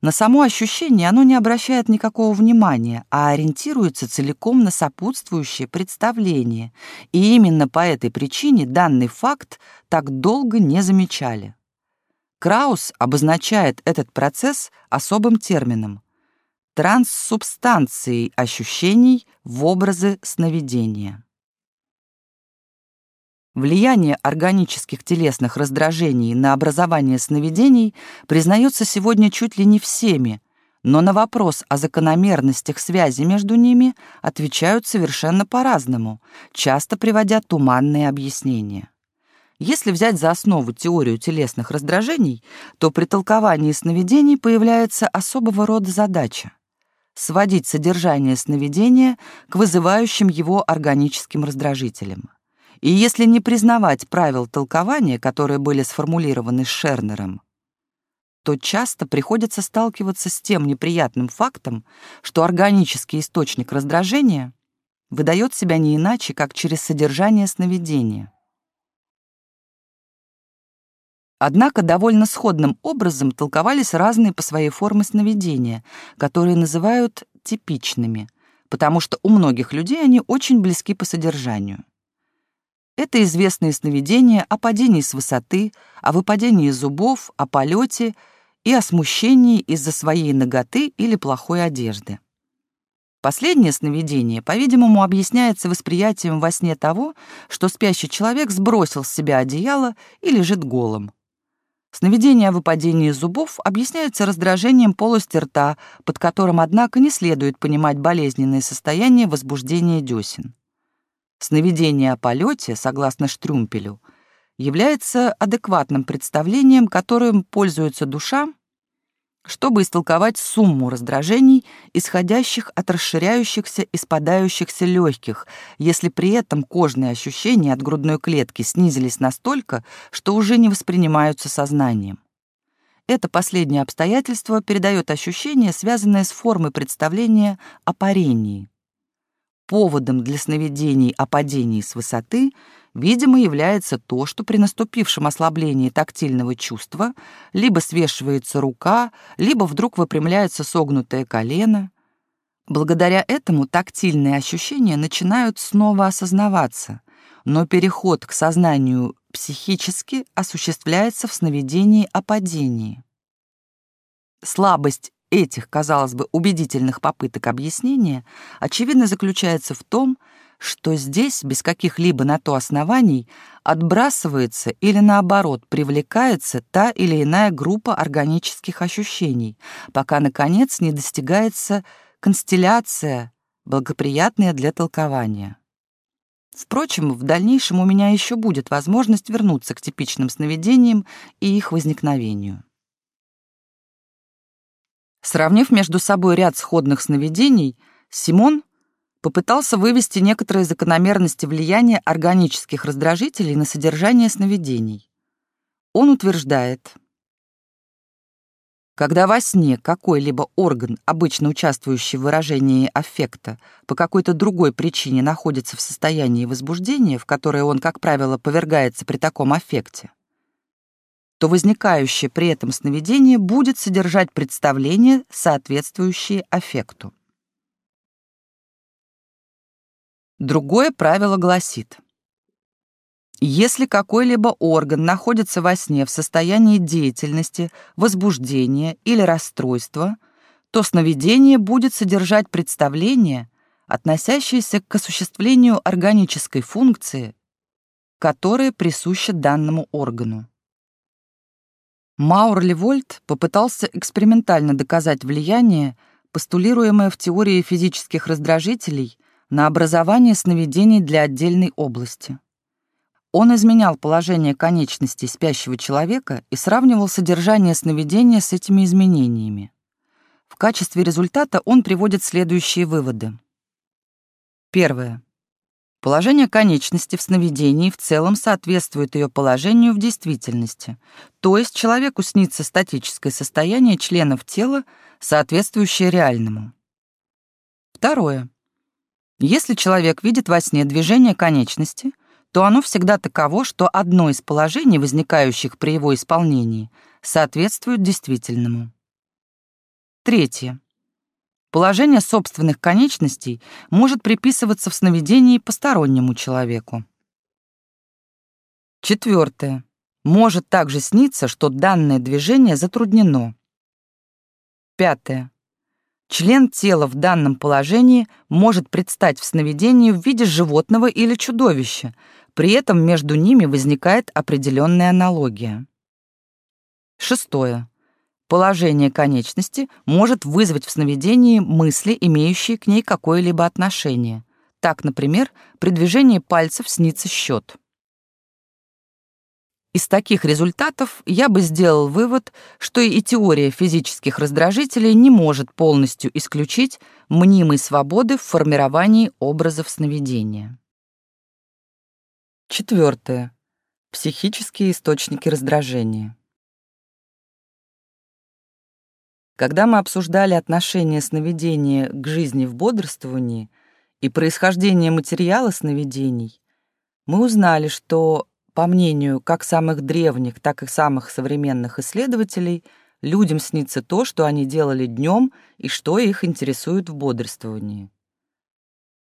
На само ощущение оно не обращает никакого внимания, а ориентируется целиком на сопутствующее представление, и именно по этой причине данный факт так долго не замечали. Краус обозначает этот процесс особым термином — транссубстанцией ощущений в образы сновидения. Влияние органических телесных раздражений на образование сновидений признается сегодня чуть ли не всеми, но на вопрос о закономерностях связи между ними отвечают совершенно по-разному, часто приводя туманные объяснения. Если взять за основу теорию телесных раздражений, то при толковании сновидений появляется особого рода задача — сводить содержание сновидения к вызывающим его органическим раздражителям. И если не признавать правил толкования, которые были сформулированы Шернером, то часто приходится сталкиваться с тем неприятным фактом, что органический источник раздражения выдает себя не иначе, как через содержание сновидения. Однако довольно сходным образом толковались разные по своей форме сновидения, которые называют типичными, потому что у многих людей они очень близки по содержанию. Это известные сновидения о падении с высоты, о выпадении зубов, о полете и о смущении из-за своей ноготы или плохой одежды. Последнее сновидение, по-видимому, объясняется восприятием во сне того, что спящий человек сбросил с себя одеяло и лежит голым. Сновидение о выпадении зубов объясняется раздражением полости рта, под которым, однако, не следует понимать болезненное состояние возбуждения десен. Сновидение о полете, согласно Штрюмпелю, является адекватным представлением, которым пользуется душа чтобы истолковать сумму раздражений, исходящих от расширяющихся и спадающихся легких, если при этом кожные ощущения от грудной клетки снизились настолько, что уже не воспринимаются сознанием. Это последнее обстоятельство передает ощущение, связанное с формой представления о парении. Поводом для сновидений о падении с высоты видимо, является то, что при наступившем ослаблении тактильного чувства либо свешивается рука, либо вдруг выпрямляется согнутое колено. Благодаря этому тактильные ощущения начинают снова осознаваться, но переход к сознанию психически осуществляется в сновидении о падении. Слабость этих, казалось бы, убедительных попыток объяснения, очевидно заключается в том, что здесь без каких-либо на то оснований отбрасывается или наоборот привлекается та или иная группа органических ощущений, пока, наконец, не достигается констелляция, благоприятная для толкования. Впрочем, в дальнейшем у меня еще будет возможность вернуться к типичным сновидениям и их возникновению. Сравнив между собой ряд сходных сновидений, Симон попытался вывести некоторые закономерности влияния органических раздражителей на содержание сновидений. Он утверждает, когда во сне какой-либо орган, обычно участвующий в выражении аффекта, по какой-то другой причине находится в состоянии возбуждения, в которое он, как правило, повергается при таком аффекте, то возникающее при этом сновидение будет содержать представления, соответствующие аффекту. Другое правило гласит, если какой-либо орган находится во сне в состоянии деятельности, возбуждения или расстройства, то сновидение будет содержать представление, относящееся к осуществлению органической функции, которая присуща данному органу. Маур Левольт попытался экспериментально доказать влияние, постулируемое в теории физических раздражителей на образование сновидений для отдельной области. Он изменял положение конечностей спящего человека и сравнивал содержание сновидения с этими изменениями. В качестве результата он приводит следующие выводы. Первое. Положение конечности в сновидении в целом соответствует ее положению в действительности, то есть человеку снится статическое состояние членов тела, соответствующее реальному. Второе. Если человек видит во сне движение конечности, то оно всегда таково, что одно из положений, возникающих при его исполнении, соответствует действительному. Третье. Положение собственных конечностей может приписываться в сновидении постороннему человеку. Четвертое. Может также сниться, что данное движение затруднено. Пятое. Член тела в данном положении может предстать в сновидении в виде животного или чудовища, при этом между ними возникает определенная аналогия. Шестое. Положение конечности может вызвать в сновидении мысли, имеющие к ней какое-либо отношение. Так, например, при движении пальцев снится счет. Из таких результатов я бы сделал вывод, что и теория физических раздражителей не может полностью исключить мнимой свободы в формировании образов сновидения. Четвертое. Психические источники раздражения. Когда мы обсуждали отношение сновидения к жизни в бодрствовании и происхождение материала сновидений, мы узнали, что по мнению как самых древних, так и самых современных исследователей, людям снится то, что они делали днем и что их интересует в бодрствовании.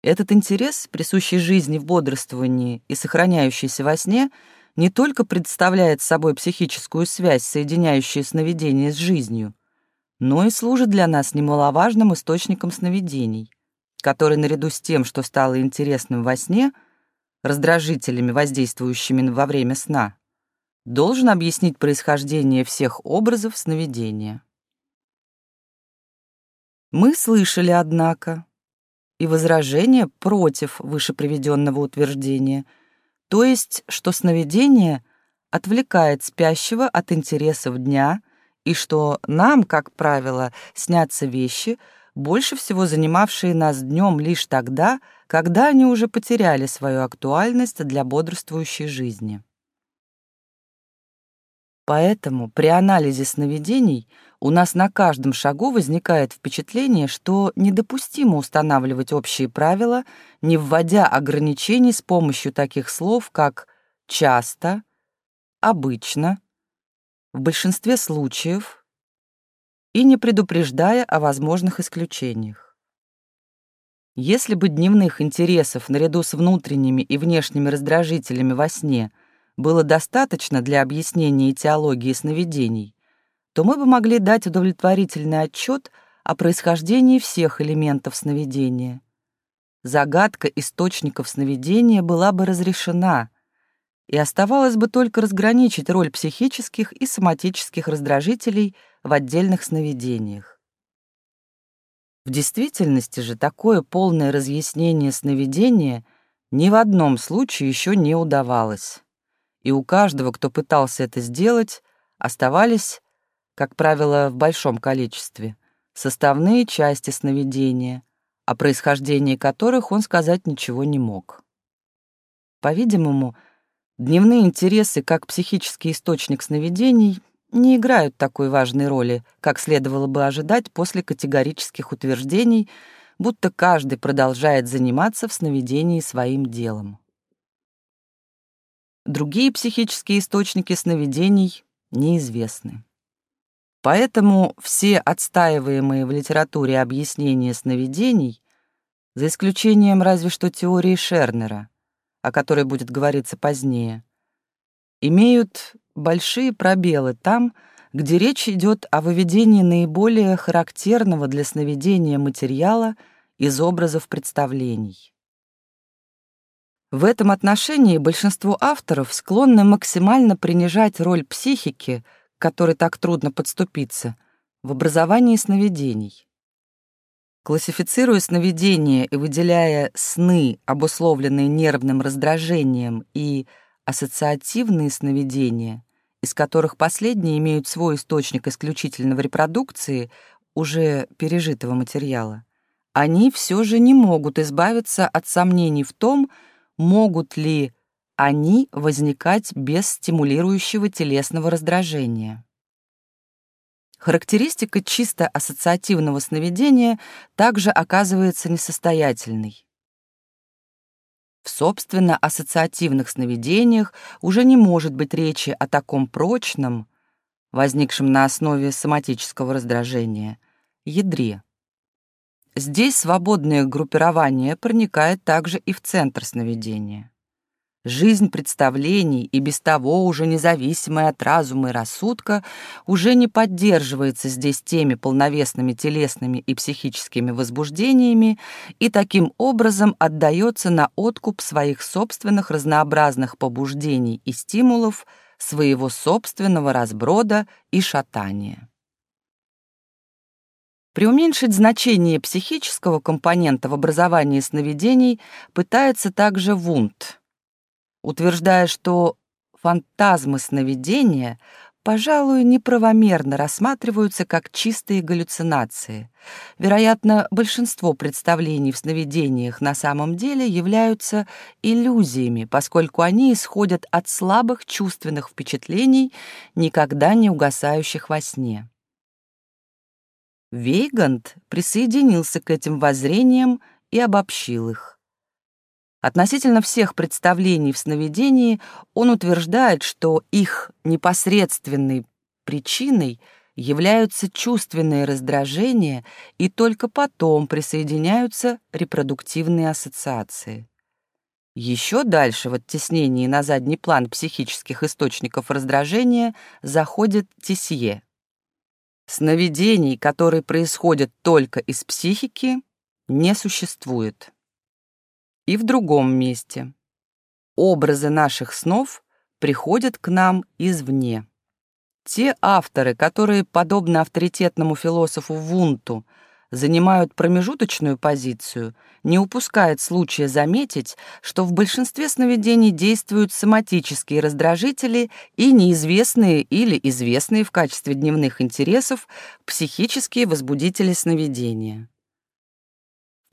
Этот интерес, присущий жизни в бодрствовании и сохраняющийся во сне, не только представляет собой психическую связь, соединяющую сновидение с жизнью, но и служит для нас немаловажным источником сновидений, который наряду с тем, что стало интересным во сне — раздражителями, воздействующими во время сна, должен объяснить происхождение всех образов сновидения. Мы слышали, однако, и возражение против вышеприведенного утверждения, то есть, что сновидение отвлекает спящего от интересов дня и что нам, как правило, снятся вещи, больше всего занимавшие нас днем лишь тогда, когда они уже потеряли свою актуальность для бодрствующей жизни. Поэтому при анализе сновидений у нас на каждом шагу возникает впечатление, что недопустимо устанавливать общие правила, не вводя ограничений с помощью таких слов, как «часто», «обычно», «в большинстве случаев» и не предупреждая о возможных исключениях. Если бы дневных интересов наряду с внутренними и внешними раздражителями во сне – было достаточно для объяснения этиологии сновидений, то мы бы могли дать удовлетворительный отчет о происхождении всех элементов сновидения. Загадка источников сновидения была бы разрешена, и оставалось бы только разграничить роль психических и соматических раздражителей в отдельных сновидениях. В действительности же такое полное разъяснение сновидения ни в одном случае еще не удавалось и у каждого, кто пытался это сделать, оставались, как правило, в большом количестве, составные части сновидения, о происхождении которых он сказать ничего не мог. По-видимому, дневные интересы как психический источник сновидений не играют такой важной роли, как следовало бы ожидать после категорических утверждений, будто каждый продолжает заниматься в сновидении своим делом. Другие психические источники сновидений неизвестны. Поэтому все отстаиваемые в литературе объяснения сновидений, за исключением разве что теории Шернера, о которой будет говориться позднее, имеют большие пробелы там, где речь идет о выведении наиболее характерного для сновидения материала из образов представлений. В этом отношении большинство авторов склонны максимально принижать роль психики, которой так трудно подступиться, в образовании сновидений. Классифицируя сновидения и выделяя сны, обусловленные нервным раздражением, и ассоциативные сновидения, из которых последние имеют свой источник исключительно в репродукции уже пережитого материала, они все же не могут избавиться от сомнений в том, могут ли они возникать без стимулирующего телесного раздражения. Характеристика чисто ассоциативного сновидения также оказывается несостоятельной. В собственно ассоциативных сновидениях уже не может быть речи о таком прочном, возникшем на основе соматического раздражения, ядре. Здесь свободное группирование проникает также и в центр сновидения. Жизнь представлений, и без того уже независимая от разума и рассудка, уже не поддерживается здесь теми полновесными телесными и психическими возбуждениями и таким образом отдается на откуп своих собственных разнообразных побуждений и стимулов, своего собственного разброда и шатания. Преуменьшить значение психического компонента в образовании сновидений пытается также Вунд, утверждая, что фантазмы сновидения, пожалуй, неправомерно рассматриваются как чистые галлюцинации. Вероятно, большинство представлений в сновидениях на самом деле являются иллюзиями, поскольку они исходят от слабых чувственных впечатлений, никогда не угасающих во сне. Вейгант присоединился к этим воззрениям и обобщил их. Относительно всех представлений в сновидении он утверждает, что их непосредственной причиной являются чувственные раздражения и только потом присоединяются репродуктивные ассоциации. Еще дальше в оттеснении на задний план психических источников раздражения заходит Тесье. Сновидений, которые происходят только из психики, не существует. И в другом месте. Образы наших снов приходят к нам извне. Те авторы, которые, подобно авторитетному философу Вунту, занимают промежуточную позицию, не упускает случая заметить, что в большинстве сновидений действуют соматические раздражители и неизвестные или известные в качестве дневных интересов психические возбудители сновидения.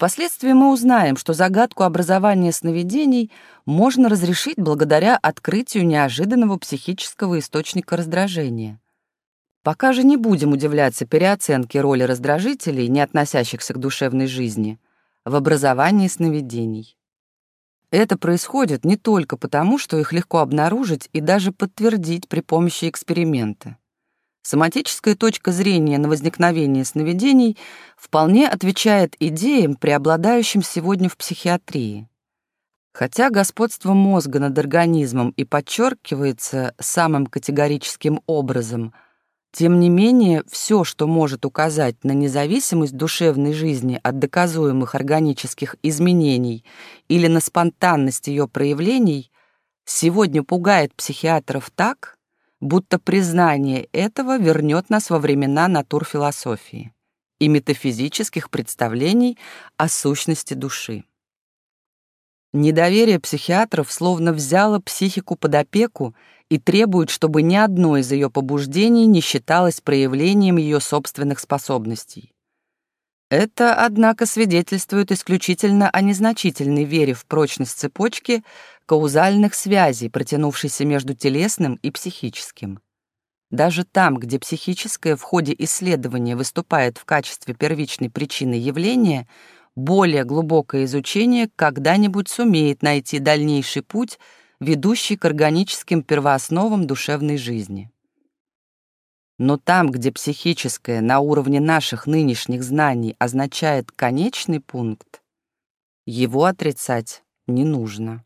Впоследствии мы узнаем, что загадку образования сновидений можно разрешить благодаря открытию неожиданного психического источника раздражения. Пока же не будем удивляться переоценке роли раздражителей, не относящихся к душевной жизни, в образовании сновидений. Это происходит не только потому, что их легко обнаружить и даже подтвердить при помощи эксперимента. Соматическая точка зрения на возникновение сновидений вполне отвечает идеям, преобладающим сегодня в психиатрии. Хотя господство мозга над организмом и подчеркивается самым категорическим образом, тем не менее все, что может указать на независимость душевной жизни от доказуемых органических изменений или на спонтанность ее проявлений, сегодня пугает психиатров так, будто признание этого вернет нас во времена натурфилософии и метафизических представлений о сущности души. Недоверие психиатров словно взяло психику под опеку и требует, чтобы ни одно из ее побуждений не считалось проявлением ее собственных способностей. Это, однако, свидетельствует исключительно о незначительной вере в прочность цепочки каузальных связей, протянувшейся между телесным и психическим. Даже там, где психическое в ходе исследования выступает в качестве первичной причины явления, более глубокое изучение когда-нибудь сумеет найти дальнейший путь, ведущий к органическим первоосновам душевной жизни. Но там, где психическое на уровне наших нынешних знаний означает конечный пункт, его отрицать не нужно.